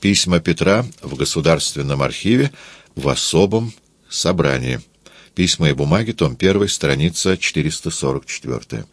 Письма Петра в Государственном архиве в особом собрании. Письма и бумаги, том 1, страница 444.